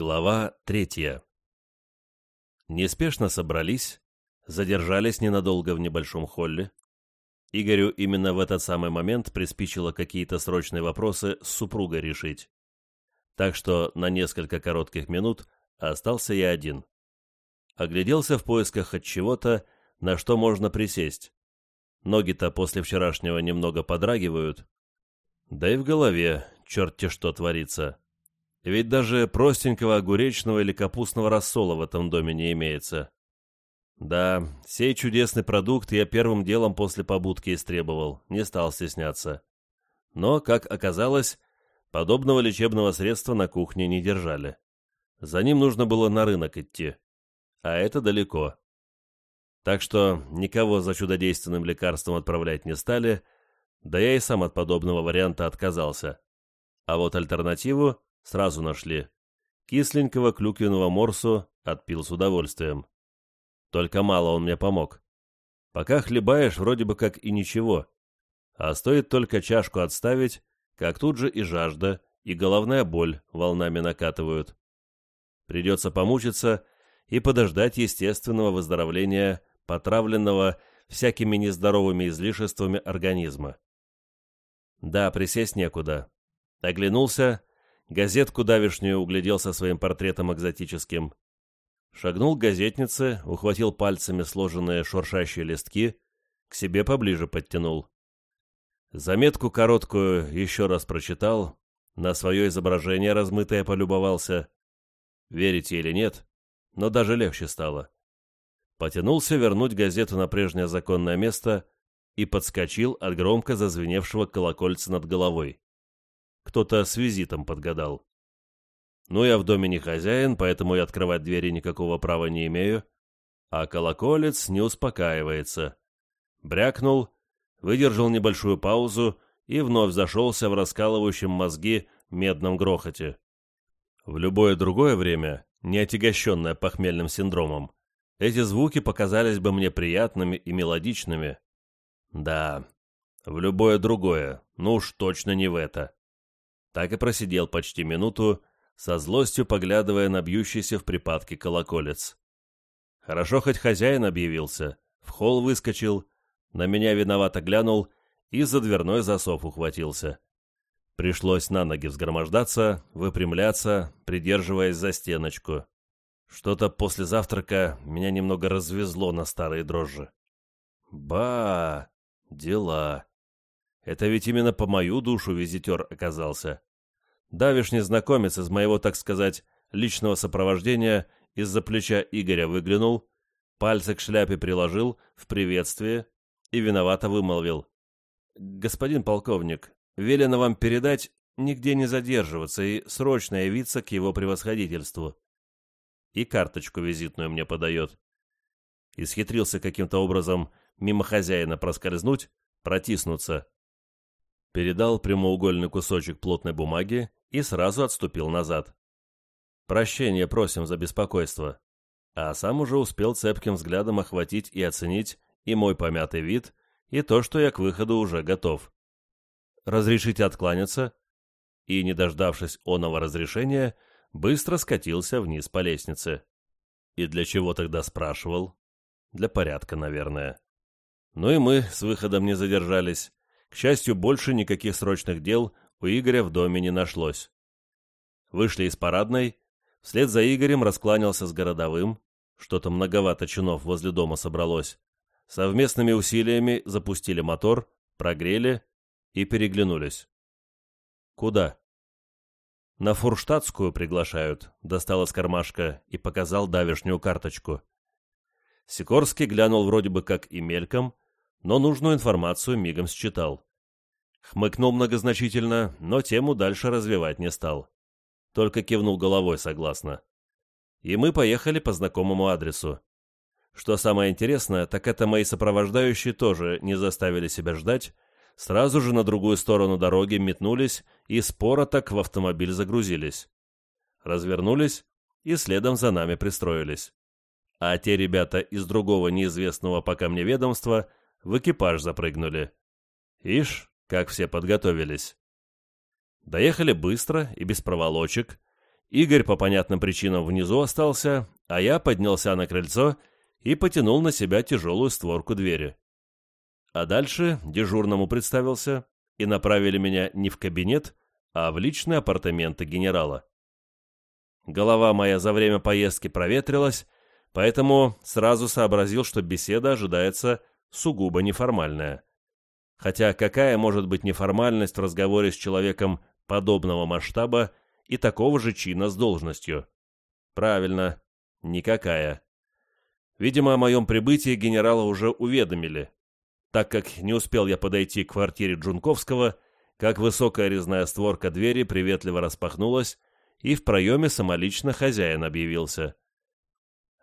Глава третья. Неспешно собрались, задержались ненадолго в небольшом холле. Игорю именно в этот самый момент приспичило какие-то срочные вопросы с супругой решить. Так что на несколько коротких минут остался я один. Огляделся в поисках от чего-то, на что можно присесть. Ноги-то после вчерашнего немного подрагивают. Да и в голове черт-те что творится. Ведь даже простенького огуречного или капустного рассола в этом доме не имеется. Да, сей чудесный продукт я первым делом после побудки истребовал, не стал стесняться. Но, как оказалось, подобного лечебного средства на кухне не держали. За ним нужно было на рынок идти. А это далеко. Так что никого за чудодейственным лекарством отправлять не стали, да я и сам от подобного варианта отказался. А вот альтернативу Сразу нашли. Кисленького клюквенного морсу отпил с удовольствием. Только мало он мне помог. Пока хлебаешь, вроде бы как и ничего. А стоит только чашку отставить, как тут же и жажда, и головная боль волнами накатывают. Придется помучиться и подождать естественного выздоровления потравленного всякими нездоровыми излишествами организма. Да, присесть некуда. Оглянулся газетку давишнюю углядел со своим портретом экзотическим. Шагнул к газетнице, ухватил пальцами сложенные шуршащие листки, к себе поближе подтянул. Заметку короткую еще раз прочитал, на свое изображение размытое полюбовался. Верите или нет, но даже легче стало. Потянулся вернуть газету на прежнее законное место и подскочил от громко зазвеневшего колокольца над головой. Кто-то с визитом подгадал. Ну, я в доме не хозяин, поэтому и открывать двери никакого права не имею. А колоколец не успокаивается. Брякнул, выдержал небольшую паузу и вновь зашелся в раскалывающем мозги медном грохоте. В любое другое время, не отягощенное похмельным синдромом, эти звуки показались бы мне приятными и мелодичными. Да, в любое другое, ну уж точно не в это так и просидел почти минуту, со злостью поглядывая на бьющийся в припадке колоколец. Хорошо хоть хозяин объявился, в холл выскочил, на меня виновато глянул и за дверной засов ухватился. Пришлось на ноги взгромождаться, выпрямляться, придерживаясь за стеночку. Что-то после завтрака меня немного развезло на старые дрожжи. Ба, дела. Это ведь именно по мою душу визитер оказался. Давишний знакомец из моего, так сказать, личного сопровождения из-за плеча Игоря выглянул, пальцы к шляпе приложил в приветствие и виновато вымолвил. «Господин полковник, велено вам передать нигде не задерживаться и срочно явиться к его превосходительству». И карточку визитную мне подает. Исхитрился каким-то образом мимо хозяина проскользнуть, протиснуться передал прямоугольный кусочек плотной бумаги и сразу отступил назад. «Прощение просим за беспокойство». А сам уже успел цепким взглядом охватить и оценить и мой помятый вид, и то, что я к выходу уже готов. «Разрешите откланяться?» И, не дождавшись оного разрешения, быстро скатился вниз по лестнице. И для чего тогда спрашивал? Для порядка, наверное. Ну и мы с выходом не задержались. К счастью, больше никаких срочных дел у Игоря в доме не нашлось. Вышли из парадной, вслед за Игорем раскланялся с городовым, что-то многовато чинов возле дома собралось. Совместными усилиями запустили мотор, прогрели и переглянулись. «Куда?» «На Фурштадтскую приглашают», — достал из кармашка и показал давешнюю карточку. Сикорский глянул вроде бы как и мельком, но нужную информацию мигом считал. Хмыкнул многозначительно, но тему дальше развивать не стал. Только кивнул головой согласно. И мы поехали по знакомому адресу. Что самое интересное, так это мои сопровождающие тоже не заставили себя ждать, сразу же на другую сторону дороги метнулись и споро так в автомобиль загрузились. Развернулись и следом за нами пристроились. А те ребята из другого неизвестного пока мне ведомства в экипаж запрыгнули. Ишь, как все подготовились. Доехали быстро и без проволочек, Игорь по понятным причинам внизу остался, а я поднялся на крыльцо и потянул на себя тяжелую створку двери. А дальше дежурному представился, и направили меня не в кабинет, а в личные апартаменты генерала. Голова моя за время поездки проветрилась, поэтому сразу сообразил, что беседа ожидается сугубо неформальная. Хотя какая может быть неформальность в разговоре с человеком подобного масштаба и такого же чина с должностью? Правильно, никакая. Видимо, о моем прибытии генерала уже уведомили, так как не успел я подойти к квартире Джунковского, как высокая резная створка двери приветливо распахнулась, и в проеме самолично хозяин объявился.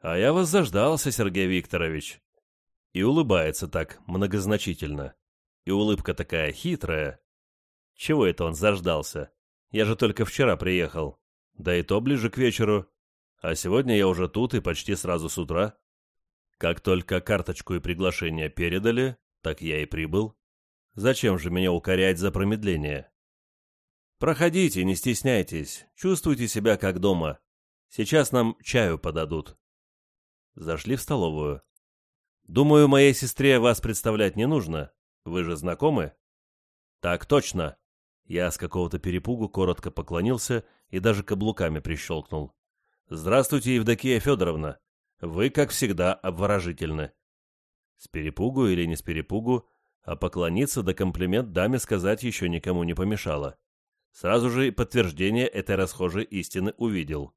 «А я вас заждался, Сергей Викторович!» И улыбается так многозначительно. И улыбка такая хитрая. Чего это он заждался? Я же только вчера приехал. Да и то ближе к вечеру. А сегодня я уже тут и почти сразу с утра. Как только карточку и приглашение передали, так я и прибыл. Зачем же меня укорять за промедление? Проходите, не стесняйтесь, чувствуйте себя как дома. Сейчас нам чаю подадут. Зашли в столовую. Думаю, моей сестре вас представлять не нужно. Вы же знакомы? Так точно. Я с какого-то перепугу коротко поклонился и даже каблуками прищелкнул. Здравствуйте, Евдокия Федоровна. Вы, как всегда, обворожительны. С перепугу или не с перепугу, а поклониться да комплимент даме сказать еще никому не помешало. Сразу же и подтверждение этой расхожей истины увидел.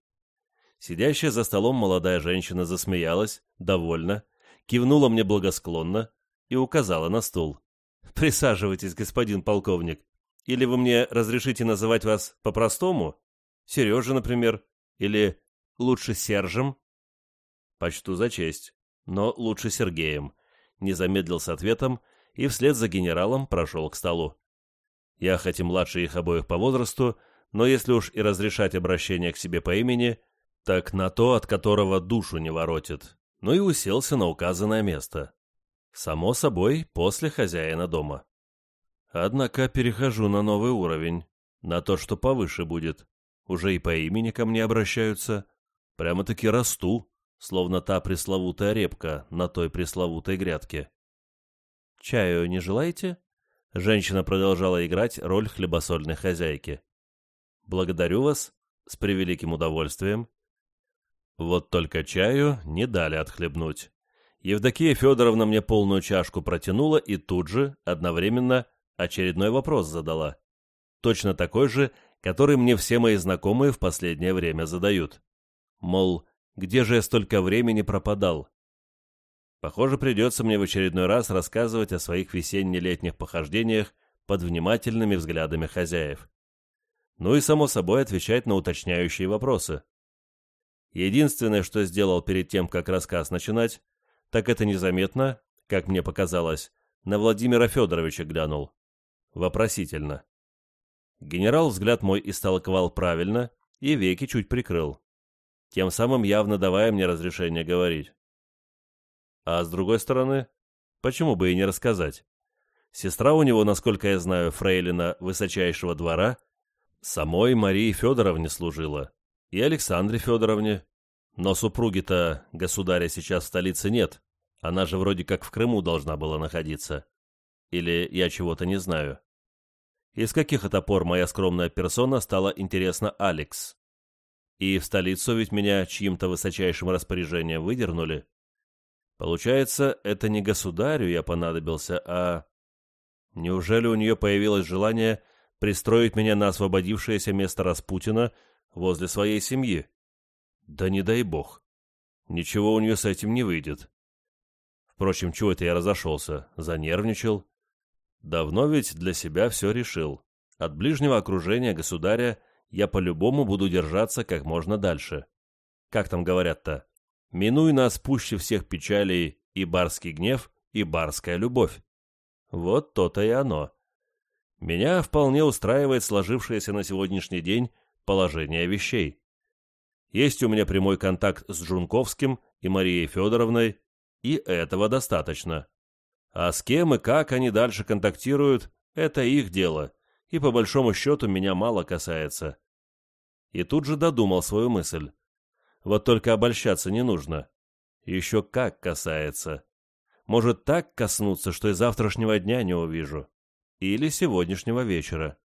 Сидящая за столом молодая женщина засмеялась, довольно, кивнула мне благосклонно и указала на стул. «Присаживайтесь, господин полковник. Или вы мне разрешите называть вас по-простому? Сережа, например, или лучше Сержем?» «Почту за честь, но лучше Сергеем», не замедлил с ответом и вслед за генералом прошел к столу. Я хоть и младше их обоих по возрасту, но если уж и разрешать обращение к себе по имени, так на то, от которого душу не воротит, ну и уселся на указанное место. Само собой, после хозяина дома. Однако перехожу на новый уровень, на то, что повыше будет. Уже и по имени ко мне обращаются. Прямо-таки расту, словно та пресловутая репка на той пресловутой грядке. «Чаю не желаете?» Женщина продолжала играть роль хлебосольной хозяйки. «Благодарю вас, с превеликим удовольствием». Вот только чаю не дали отхлебнуть. Евдокия Федоровна мне полную чашку протянула и тут же, одновременно, очередной вопрос задала. Точно такой же, который мне все мои знакомые в последнее время задают. Мол, где же я столько времени пропадал? Похоже, придется мне в очередной раз рассказывать о своих весенне-летних похождениях под внимательными взглядами хозяев. Ну и, само собой, отвечать на уточняющие вопросы. Единственное, что сделал перед тем, как рассказ начинать, так это незаметно, как мне показалось, на Владимира Федоровича глянул. Вопросительно. Генерал взгляд мой истолковал правильно и веки чуть прикрыл тем самым явно давая мне разрешение говорить. А с другой стороны, почему бы и не рассказать? Сестра у него, насколько я знаю, фрейлина высочайшего двора, самой Марии Федоровне служила, и Александре Федоровне. Но супруги-то государя сейчас в столице нет, она же вроде как в Крыму должна была находиться. Или я чего-то не знаю. Из каких это пор моя скромная персона стала интересна Алекс? И в столицу ведь меня чьим-то высочайшим распоряжением выдернули. Получается, это не государю я понадобился, а... Неужели у нее появилось желание пристроить меня на освободившееся место Распутина возле своей семьи? Да не дай бог. Ничего у нее с этим не выйдет. Впрочем, чего это я разошелся? Занервничал? Давно ведь для себя все решил. От ближнего окружения государя я по-любому буду держаться как можно дальше. Как там говорят-то? Минуй нас пуще всех печалей и барский гнев, и барская любовь. Вот то-то и оно. Меня вполне устраивает сложившееся на сегодняшний день положение вещей. Есть у меня прямой контакт с Джунковским и Марией Федоровной, и этого достаточно. А с кем и как они дальше контактируют, это их дело и по большому счету меня мало касается. И тут же додумал свою мысль. Вот только обольщаться не нужно. Еще как касается. Может так коснуться, что и завтрашнего дня не увижу. Или сегодняшнего вечера.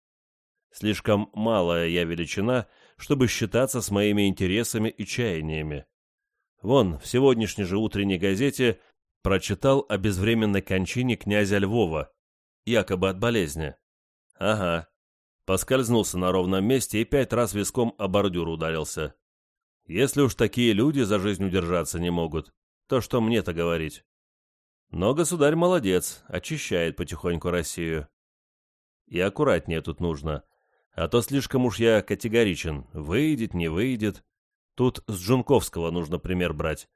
Слишком малая я величина, чтобы считаться с моими интересами и чаяниями. Вон, в сегодняшней же утренней газете прочитал о безвременной кончине князя Львова, якобы от болезни. Ага. Поскользнулся на ровном месте и пять раз виском о бордюр ударился. Если уж такие люди за жизнь удержаться не могут, то что мне-то говорить? Но государь молодец, очищает потихоньку Россию. И аккуратнее тут нужно, а то слишком уж я категоричен, выйдет, не выйдет. Тут с Джунковского нужно пример брать.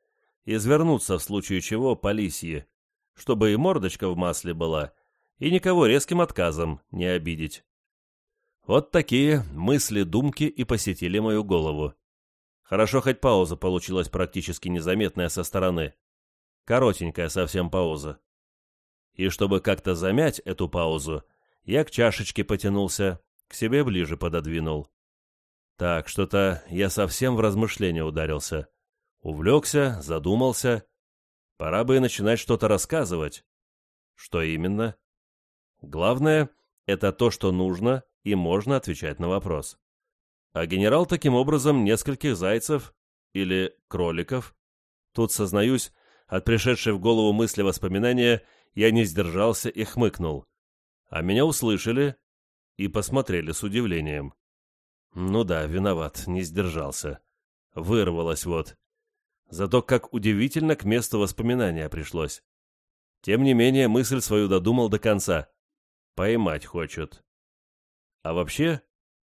Извернуться в случае чего по лисье, чтобы и мордочка в масле была, и никого резким отказом не обидеть. Вот такие мысли-думки и посетили мою голову. Хорошо, хоть пауза получилась практически незаметная со стороны. Коротенькая совсем пауза. И чтобы как-то замять эту паузу, я к чашечке потянулся, к себе ближе пододвинул. Так, что-то я совсем в размышления ударился. Увлекся, задумался. Пора бы и начинать что-то рассказывать. Что именно? Главное — это то, что нужно и можно отвечать на вопрос. А генерал таким образом нескольких зайцев или кроликов. Тут, сознаюсь, от пришедшей в голову мысли воспоминания я не сдержался и хмыкнул. А меня услышали и посмотрели с удивлением. Ну да, виноват, не сдержался. Вырвалось вот. Зато как удивительно к месту воспоминания пришлось. Тем не менее, мысль свою додумал до конца. Поймать хочет. А вообще,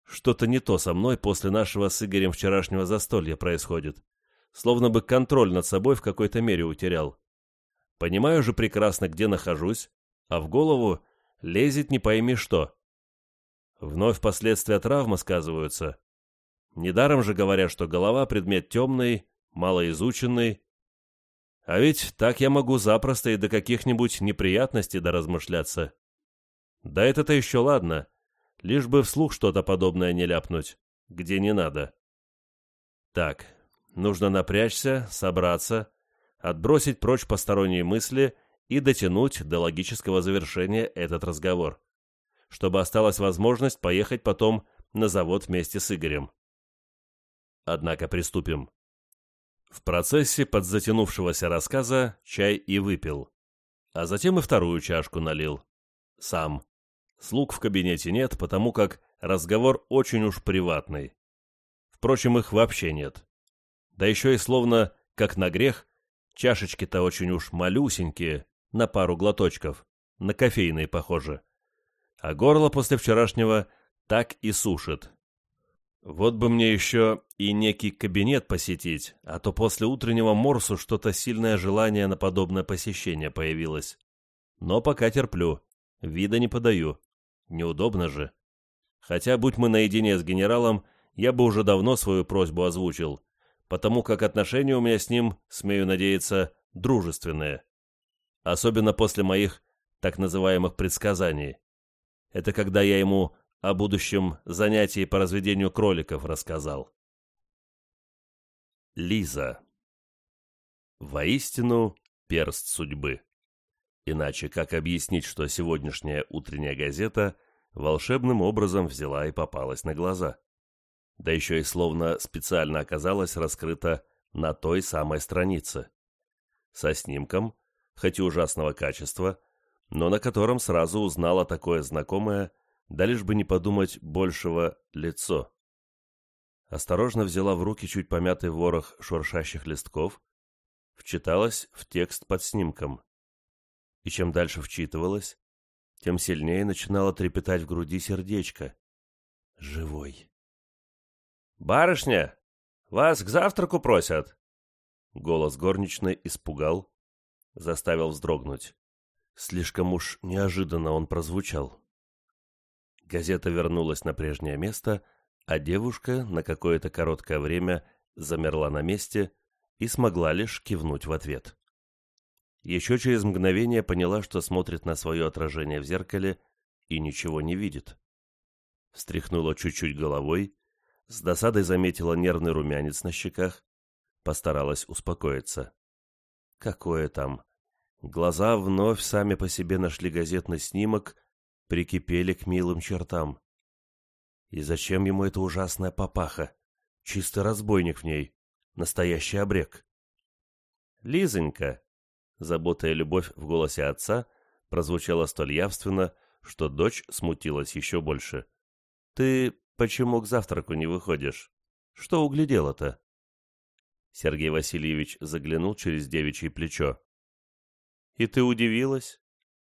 что-то не то со мной после нашего с Игорем вчерашнего застолья происходит. Словно бы контроль над собой в какой-то мере утерял. Понимаю же прекрасно, где нахожусь, а в голову лезет не пойми что. Вновь последствия травмы сказываются. Недаром же говорят, что голова — предмет темный, малоизученный. А ведь так я могу запросто и до каких-нибудь неприятностей доразмышляться. Да это-то еще ладно лишь бы вслух что-то подобное не ляпнуть, где не надо. Так, нужно напрячься, собраться, отбросить прочь посторонние мысли и дотянуть до логического завершения этот разговор, чтобы осталась возможность поехать потом на завод вместе с Игорем. Однако приступим. В процессе подзатянувшегося рассказа чай и выпил, а затем и вторую чашку налил. Сам. Слуг в кабинете нет, потому как разговор очень уж приватный. Впрочем, их вообще нет. Да еще и словно, как на грех, чашечки-то очень уж малюсенькие, на пару глоточков, на кофейные похоже. А горло после вчерашнего так и сушит. Вот бы мне еще и некий кабинет посетить, а то после утреннего морсу что-то сильное желание на подобное посещение появилось. Но пока терплю, вида не подаю. Неудобно же. Хотя, будь мы наедине с генералом, я бы уже давно свою просьбу озвучил, потому как отношения у меня с ним, смею надеяться, дружественные. Особенно после моих так называемых предсказаний. Это когда я ему о будущем занятии по разведению кроликов рассказал. Лиза. Воистину, перст судьбы. Иначе как объяснить, что сегодняшняя утренняя газета волшебным образом взяла и попалась на глаза? Да еще и словно специально оказалась раскрыта на той самой странице. Со снимком, хоть и ужасного качества, но на котором сразу узнала такое знакомое, да лишь бы не подумать большего, лицо. Осторожно взяла в руки чуть помятый ворох шуршащих листков, вчиталась в текст под снимком и чем дальше вчитывалась, тем сильнее начинало трепетать в груди сердечко. Живой. «Барышня, вас к завтраку просят!» Голос горничной испугал, заставил вздрогнуть. Слишком уж неожиданно он прозвучал. Газета вернулась на прежнее место, а девушка на какое-то короткое время замерла на месте и смогла лишь кивнуть в ответ. Еще через мгновение поняла, что смотрит на свое отражение в зеркале и ничего не видит. Встряхнула чуть-чуть головой, С досадой заметила нервный румянец на щеках, постаралась успокоиться. Какое там? Глаза вновь сами по себе нашли газетный снимок, прикипели к милым чертам. И зачем ему эта ужасная папаха? Чистый разбойник в ней, настоящий обрек. Лизонька, забота и любовь в голосе отца прозвучала столь явственно, что дочь смутилась еще больше. Ты почему к завтраку не выходишь? Что углядела-то? Сергей Васильевич заглянул через девичье плечо. И ты удивилась?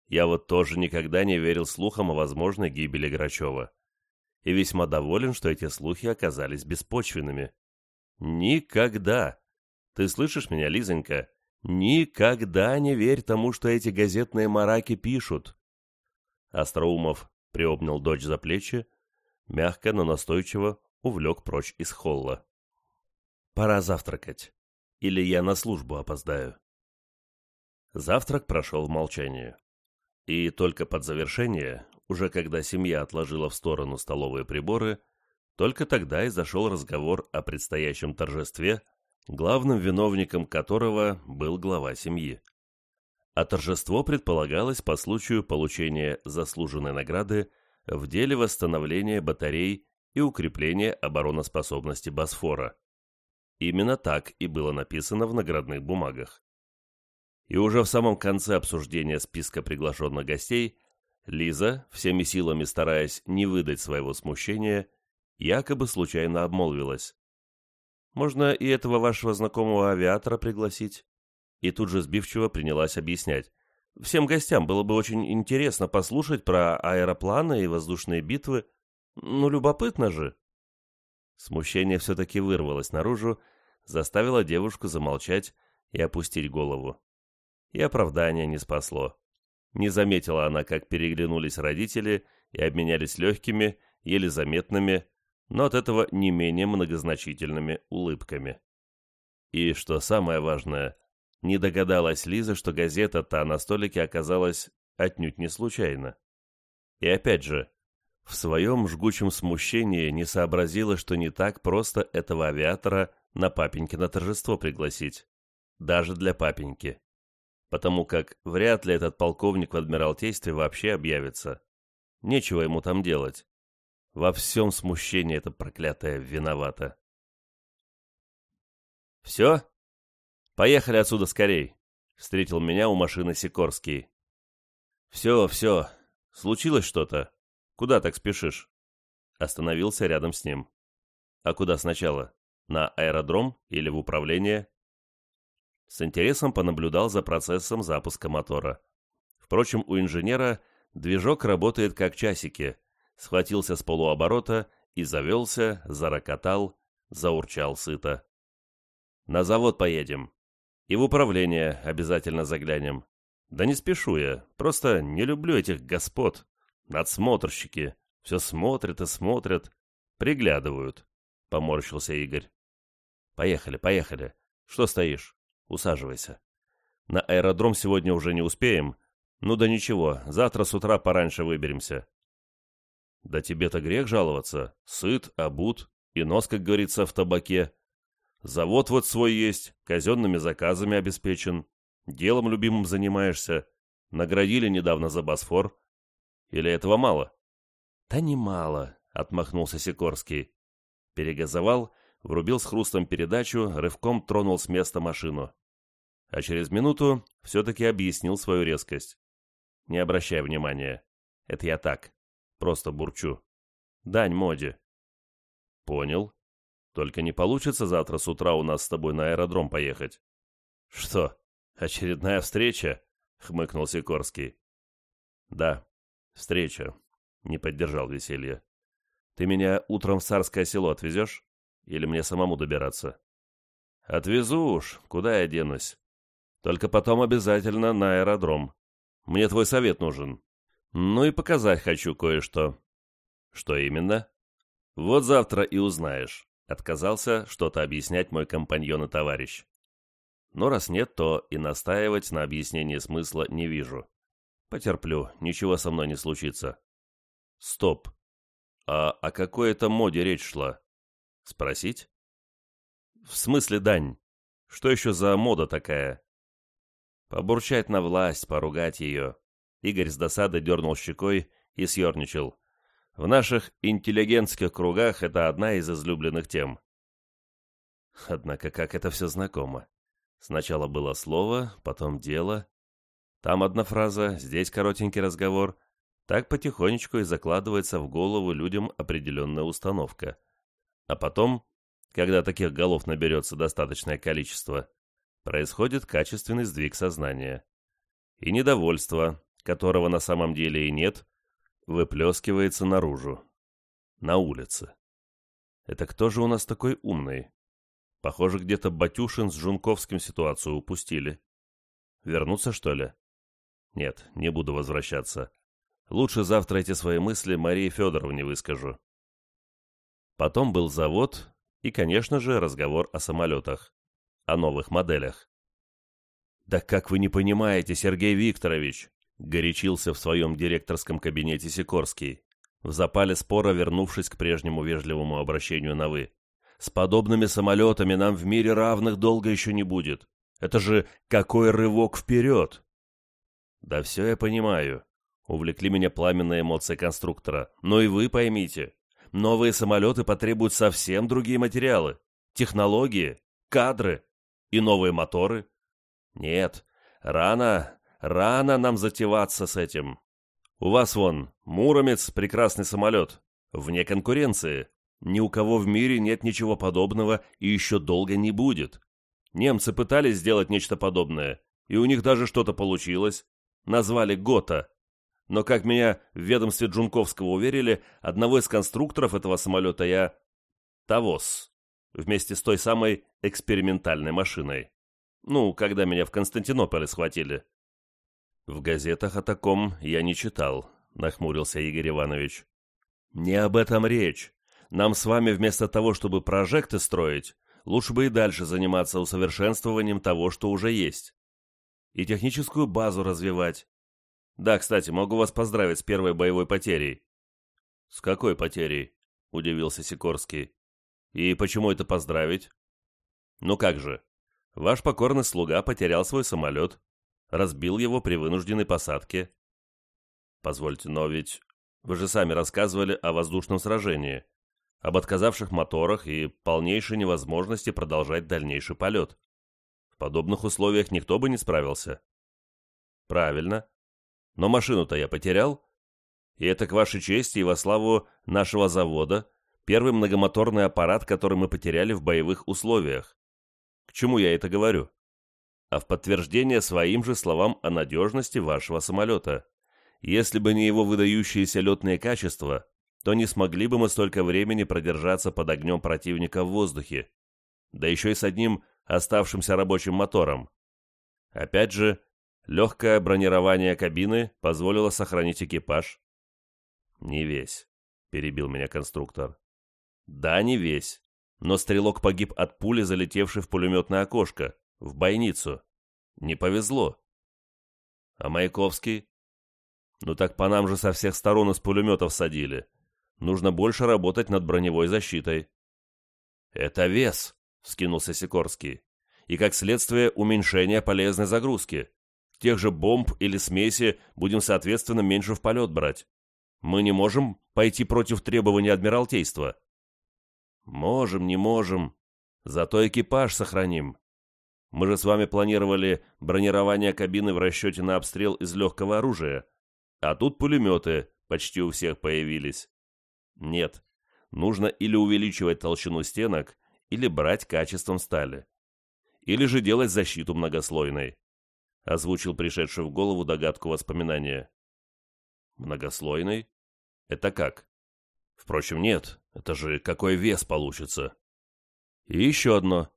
Я вот тоже никогда не верил слухам о возможной гибели Грачева и весьма доволен, что эти слухи оказались беспочвенными. Никогда! Ты слышишь меня, Лизонька? Никогда не верь тому, что эти газетные мараки пишут. Остроумов приобнял дочь за плечи, мягко, но настойчиво увлек прочь из холла. «Пора завтракать, или я на службу опоздаю». Завтрак прошел в молчании. И только под завершение уже когда семья отложила в сторону столовые приборы, только тогда и зашел разговор о предстоящем торжестве, главным виновником которого был глава семьи. А торжество предполагалось по случаю получения заслуженной награды в деле восстановления батарей и укрепления обороноспособности Босфора. Именно так и было написано в наградных бумагах. И уже в самом конце обсуждения списка приглашенных гостей – Лиза, всеми силами стараясь не выдать своего смущения, якобы случайно обмолвилась. «Можно и этого вашего знакомого авиатора пригласить?» И тут же сбивчиво принялась объяснять. «Всем гостям было бы очень интересно послушать про аэропланы и воздушные битвы. Ну, любопытно же!» Смущение все-таки вырвалось наружу, заставило девушку замолчать и опустить голову. И оправдание не спасло. Не заметила она, как переглянулись родители и обменялись легкими, еле заметными, но от этого не менее многозначительными улыбками. И, что самое важное, не догадалась Лиза, что газета-то на столике оказалась отнюдь не случайно. И опять же, в своем жгучем смущении не сообразила, что не так просто этого авиатора на папенькино торжество пригласить. Даже для папеньки потому как вряд ли этот полковник в Адмиралтействе вообще объявится. Нечего ему там делать. Во всем смущении это проклятое виновата. «Все? Поехали отсюда скорей!» — встретил меня у машины Сикорский. «Все, все. Случилось что-то? Куда так спешишь?» Остановился рядом с ним. «А куда сначала? На аэродром или в управление?» С интересом понаблюдал за процессом запуска мотора. Впрочем, у инженера движок работает как часики. Схватился с полуоборота и завелся, зарокотал, заурчал сыто. «На завод поедем. И в управление обязательно заглянем. Да не спешу я, просто не люблю этих господ. Надсмотрщики. Все смотрят и смотрят. Приглядывают», — поморщился Игорь. «Поехали, поехали. Что стоишь?» Усаживайся. На аэродром сегодня уже не успеем. Ну да ничего, завтра с утра пораньше выберемся. Да тебе-то грех жаловаться. Сыт, обут и нос, как говорится, в табаке. Завод вот свой есть, казенными заказами обеспечен. Делом любимым занимаешься. Наградили недавно за Босфор. Или этого мало? Да немало, отмахнулся Сикорский. Перегазовал, врубил с хрустом передачу, рывком тронул с места машину а через минуту все-таки объяснил свою резкость. «Не обращай внимания. Это я так. Просто бурчу. Дань моде». «Понял. Только не получится завтра с утра у нас с тобой на аэродром поехать». «Что, очередная встреча?» — хмыкнул Сикорский. «Да, встреча», — не поддержал веселье. «Ты меня утром в Царское село отвезешь? Или мне самому добираться?» «Отвезу уж, куда я денусь? Только потом обязательно на аэродром. Мне твой совет нужен. Ну и показать хочу кое-что». «Что именно?» «Вот завтра и узнаешь», — отказался что-то объяснять мой компаньон и товарищ. Но раз нет, то и настаивать на объяснении смысла не вижу. Потерплю, ничего со мной не случится. Стоп. А о какой это моде речь шла? Спросить? В смысле дань? Что еще за мода такая? Побурчать на власть, поругать ее. Игорь с досады дернул щекой и съерничал. В наших интеллигентских кругах это одна из излюбленных тем. Однако как это все знакомо. Сначала было слово, потом дело. Там одна фраза, здесь коротенький разговор. Так потихонечку и закладывается в голову людям определенная установка. А потом, когда таких голов наберется достаточное количество, происходит качественный сдвиг сознания. И недовольство, которого на самом деле и нет, выплескивается наружу. На улице. Это кто же у нас такой умный? Похоже, где-то Батюшин с Жунковским ситуацию упустили. Вернуться, что ли? Нет, не буду возвращаться. Лучше завтра эти свои мысли Марии Федоровне выскажу. Потом был завод и, конечно же, разговор о самолетах. О новых моделях. «Да как вы не понимаете, Сергей Викторович!» горячился в своем директорском кабинете Сикорский, в запале спора вернувшись к прежнему вежливому обращению на «вы». С подобными самолетами нам в мире равных долго еще не будет. Это же какой рывок вперед!» «Да все я понимаю», — увлекли меня пламенные эмоции конструктора. «Но и вы поймите, новые самолеты потребуют совсем другие материалы, технологии, кадры и новые моторы. Нет, рано, рано нам затеваться с этим. У вас вон, Муромец — прекрасный самолет, вне конкуренции. Ни у кого в мире нет ничего подобного и еще долго не будет. Немцы пытались сделать нечто подобное, и у них даже что-то получилось. Назвали ГОТА. Но, как меня в ведомстве Джунковского уверили, одного из конструкторов этого самолета я... Тавос. Вместе с той самой экспериментальной машиной. Ну, когда меня в Константинополе схватили. В газетах о таком я не читал, нахмурился Игорь Иванович. Не об этом речь. Нам с вами вместо того, чтобы прожекты строить, лучше бы и дальше заниматься усовершенствованием того, что уже есть. И техническую базу развивать. Да, кстати, могу вас поздравить с первой боевой потерей. С какой потерей? Удивился Сикорский. И почему это поздравить? Ну как же, ваш покорный слуга потерял свой самолет, разбил его при вынужденной посадке. Позвольте, но ведь вы же сами рассказывали о воздушном сражении об отказавших моторах и полнейшей невозможности продолжать дальнейший полет. В подобных условиях никто бы не справился. Правильно. Но машину-то я потерял. И это к вашей чести и во славу нашего завода первый многомоторный аппарат, который мы потеряли в боевых условиях. К чему я это говорю? А в подтверждение своим же словам о надежности вашего самолета. Если бы не его выдающиеся летные качества, то не смогли бы мы столько времени продержаться под огнем противника в воздухе, да еще и с одним оставшимся рабочим мотором. Опять же, легкое бронирование кабины позволило сохранить экипаж. «Не весь», — перебил меня конструктор. «Да, не весь, но стрелок погиб от пули, залетевшей в пулеметное окошко, в бойницу. Не повезло». «А Маяковский?» «Ну так по нам же со всех сторон из пулеметов садили. Нужно больше работать над броневой защитой. Это вес, вскинулся Сикорский. И как следствие уменьшение полезной загрузки. Тех же бомб или смеси будем, соответственно, меньше в полет брать. Мы не можем пойти против требований Адмиралтейства. Можем, не можем. Зато экипаж сохраним. Мы же с вами планировали бронирование кабины в расчете на обстрел из легкого оружия. А тут пулеметы почти у всех появились. Нет, нужно или увеличивать толщину стенок, или брать качеством стали. Или же делать защиту многослойной. Озвучил пришедшую в голову догадку воспоминания. Многослойной? Это как? Впрочем, нет, это же какой вес получится. И еще одно.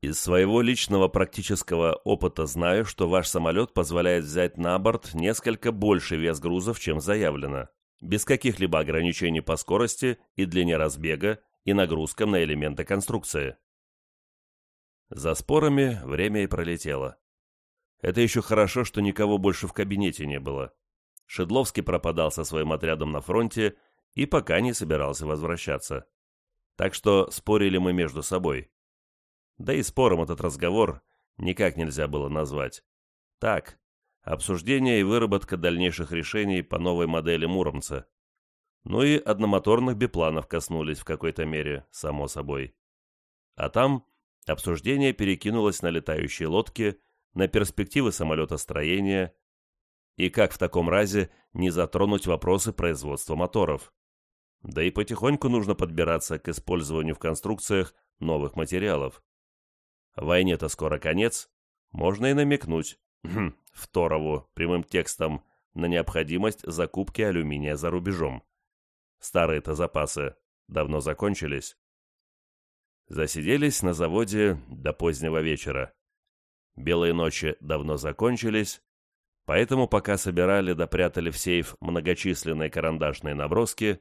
Из своего личного практического опыта знаю, что ваш самолет позволяет взять на борт несколько больше вес грузов, чем заявлено без каких-либо ограничений по скорости и длине разбега и нагрузкам на элементы конструкции. За спорами время и пролетело. Это еще хорошо, что никого больше в кабинете не было. Шедловский пропадал со своим отрядом на фронте и пока не собирался возвращаться. Так что спорили мы между собой. Да и спором этот разговор никак нельзя было назвать. Так, обсуждение и выработка дальнейших решений по новой модели Муромца. Ну и одномоторных бипланов коснулись в какой-то мере, само собой. А там обсуждение перекинулось на летающие лодки, на перспективы самолетостроения и как в таком разе не затронуть вопросы производства моторов. Да и потихоньку нужно подбираться к использованию в конструкциях новых материалов. Войне-то скоро конец, можно и намекнуть, хм, Второву, прямым текстом, на необходимость закупки алюминия за рубежом. Старые-то запасы давно закончились. Засиделись на заводе до позднего вечера. Белые ночи давно закончились, поэтому пока собирали да прятали в сейф многочисленные карандашные наброски,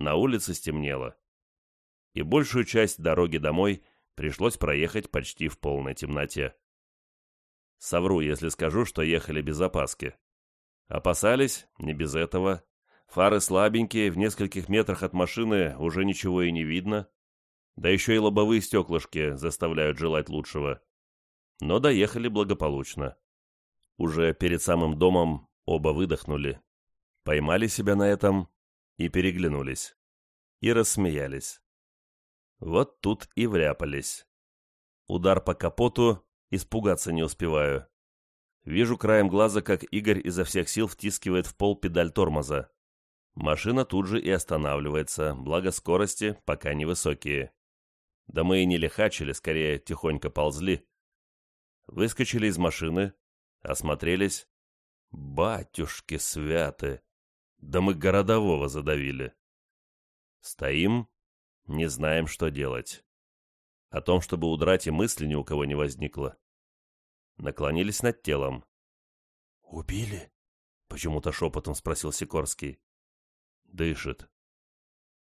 на улице стемнело. И большую часть дороги домой пришлось проехать почти в полной темноте. Совру, если скажу, что ехали без опаски. Опасались, не без этого. Фары слабенькие, в нескольких метрах от машины уже ничего и не видно. Да еще и лобовые стеклышки заставляют желать лучшего. Но доехали благополучно. Уже перед самым домом оба выдохнули. Поймали себя на этом и переглянулись. И рассмеялись. Вот тут и вряпались. Удар по капоту, испугаться не успеваю. Вижу краем глаза, как Игорь изо всех сил втискивает в пол педаль тормоза. Машина тут же и останавливается, благо скорости пока невысокие. Да мы и не лихачили, скорее тихонько ползли. Выскочили из машины, осмотрелись. Батюшки святы! Да мы городового задавили. Стоим, не знаем, что делать. О том, чтобы удрать, и мысли ни у кого не возникло. Наклонились над телом. «Убили?» — почему-то шепотом спросил Сикорский. «Дышит.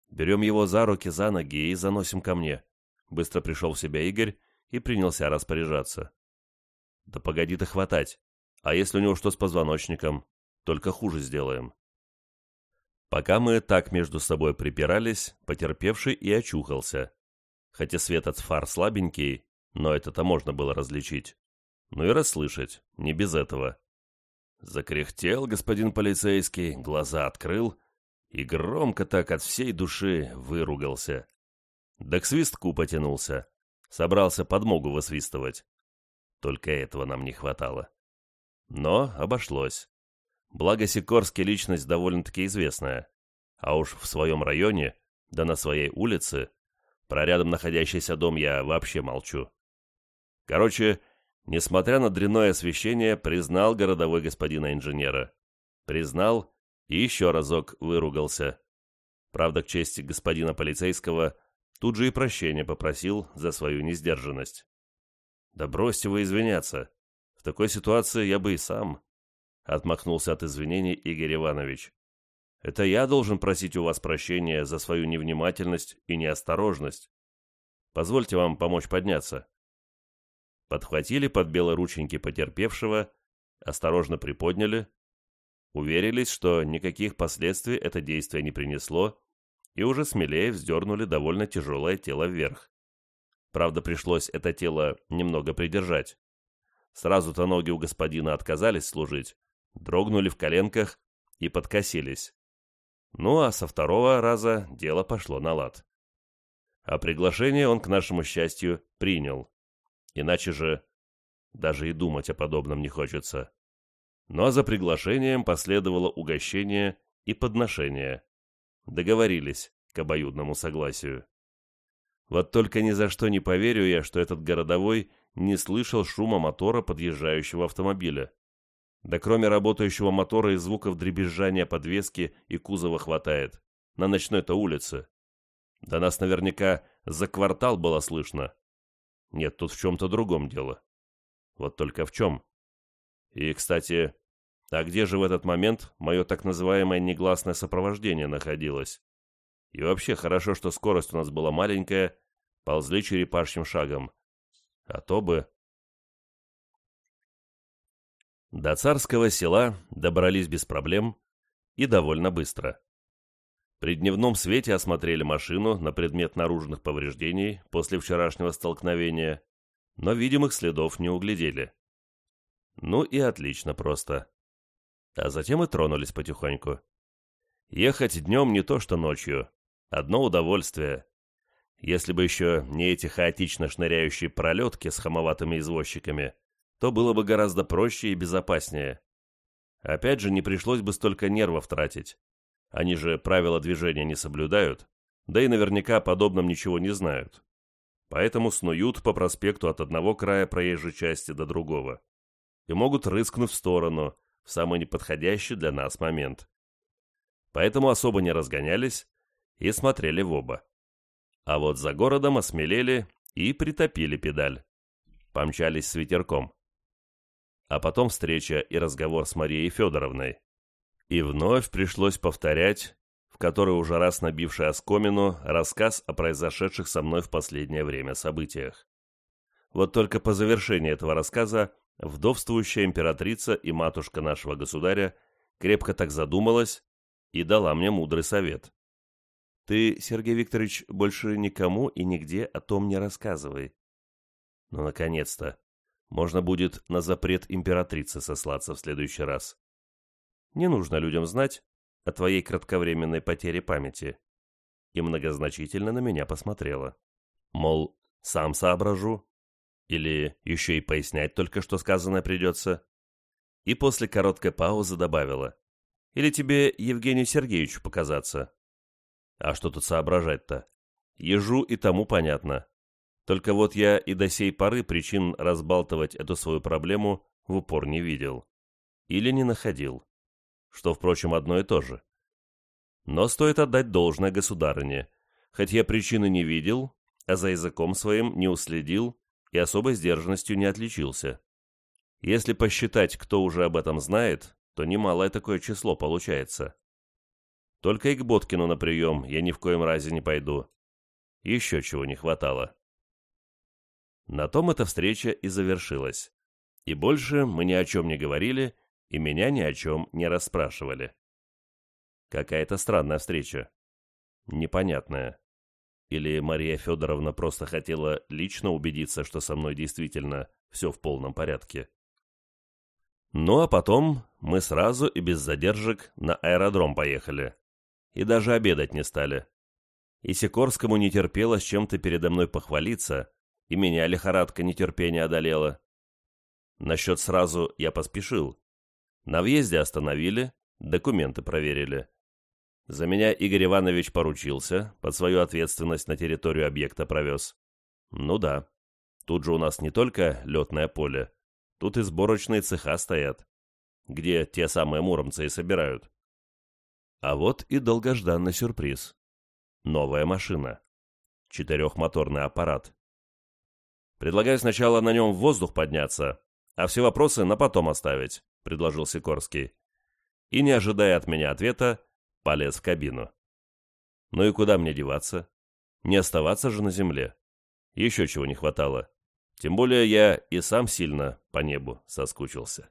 Берем его за руки, за ноги и заносим ко мне». Быстро пришел в себя Игорь и принялся распоряжаться. «Да погоди ты хватать. А если у него что с позвоночником? Только хуже сделаем». Пока мы так между собой припирались, потерпевший и очухался. Хотя свет от фар слабенький, но это-то можно было различить. Ну и расслышать, не без этого. Закряхтел господин полицейский, глаза открыл и громко так от всей души выругался. Да к свистку потянулся. Собрался подмогу высвистывать. Только этого нам не хватало. Но обошлось. Благо Сикорский личность довольно-таки известная. А уж в своем районе, да на своей улице, про рядом находящийся дом я вообще молчу. Короче, несмотря на дрянное освещение, признал городовой господина инженера. Признал и еще разок выругался. Правда, к чести господина полицейского, тут же и прощения попросил за свою несдержанность. «Да бросьте вы извиняться. В такой ситуации я бы и сам отмахнулся от извинений Игорь Иванович. Это я должен просить у вас прощения за свою невнимательность и неосторожность. Позвольте вам помочь подняться. Подхватили под белорученьки потерпевшего, осторожно приподняли, уверились, что никаких последствий это действие не принесло, и уже смелее вздернули довольно тяжелое тело вверх. Правда, пришлось это тело немного придержать. Сразу-то ноги у господина отказались служить, дрогнули в коленках и подкосились. Ну а со второго раза дело пошло на лад. А приглашение он, к нашему счастью, принял. Иначе же даже и думать о подобном не хочется. Но за приглашением последовало угощение и подношение. Договорились к обоюдному согласию. Вот только ни за что не поверю я, что этот городовой не слышал шума мотора подъезжающего автомобиля. Да кроме работающего мотора и звуков дребезжания подвески и кузова хватает. На ночной-то улице. Да нас наверняка за квартал было слышно. Нет, тут в чем-то другом дело. Вот только в чем. И, кстати, а где же в этот момент мое так называемое негласное сопровождение находилось? И вообще хорошо, что скорость у нас была маленькая, ползли черепашьим шагом. А то бы... До царского села добрались без проблем и довольно быстро. При дневном свете осмотрели машину на предмет наружных повреждений после вчерашнего столкновения, но видимых следов не углядели. Ну и отлично просто. А затем и тронулись потихоньку. Ехать днем не то что ночью. Одно удовольствие. Если бы еще не эти хаотично шныряющие пролетки с хамоватыми извозчиками, то было бы гораздо проще и безопаснее. Опять же, не пришлось бы столько нервов тратить. Они же правила движения не соблюдают, да и наверняка о подобном ничего не знают. Поэтому снуют по проспекту от одного края проезжей части до другого. И могут рыскнуть в сторону, в самый неподходящий для нас момент. Поэтому особо не разгонялись и смотрели в оба. А вот за городом осмелели и притопили педаль. Помчались с ветерком. А потом встреча и разговор с Марией Федоровной. И вновь пришлось повторять, в который уже раз набивший оскомину, рассказ о произошедших со мной в последнее время событиях. Вот только по завершении этого рассказа вдовствующая императрица и матушка нашего государя крепко так задумалась и дала мне мудрый совет. «Ты, Сергей Викторович, больше никому и нигде о том не рассказывай». Ну, наконец-то, можно будет на запрет императрицы сослаться в следующий раз. Не нужно людям знать о твоей кратковременной потере памяти. И многозначительно на меня посмотрела. Мол, сам соображу. Или еще и пояснять только, что сказанное придется. И после короткой паузы добавила. Или тебе Евгению Сергеевичу показаться? А что тут соображать-то? Ежу и тому понятно. Только вот я и до сей поры причин разбалтывать эту свою проблему в упор не видел. Или не находил что, впрочем, одно и то же. Но стоит отдать должное государыне, хоть я причины не видел, а за языком своим не уследил и особой сдержанностью не отличился. Если посчитать, кто уже об этом знает, то немалое такое число получается. Только и к Боткину на прием я ни в коем разе не пойду. Еще чего не хватало. На том эта встреча и завершилась. И больше мы ни о чем не говорили и меня ни о чем не расспрашивали. Какая-то странная встреча. Непонятная. Или Мария Федоровна просто хотела лично убедиться, что со мной действительно все в полном порядке. Ну а потом мы сразу и без задержек на аэродром поехали. И даже обедать не стали. И Сикорскому не терпелось чем-то передо мной похвалиться, и меня лихорадка нетерпения одолела. Насчет сразу я поспешил, на въезде остановили, документы проверили. За меня Игорь Иванович поручился, под свою ответственность на территорию объекта провез. Ну да, тут же у нас не только летное поле, тут и сборочные цеха стоят, где те самые муромцы и собирают. А вот и долгожданный сюрприз. Новая машина. Четырехмоторный аппарат. Предлагаю сначала на нем в воздух подняться, а все вопросы на потом оставить. — предложил Сикорский. И, не ожидая от меня ответа, полез в кабину. Ну и куда мне деваться? Не оставаться же на земле. Еще чего не хватало. Тем более я и сам сильно по небу соскучился.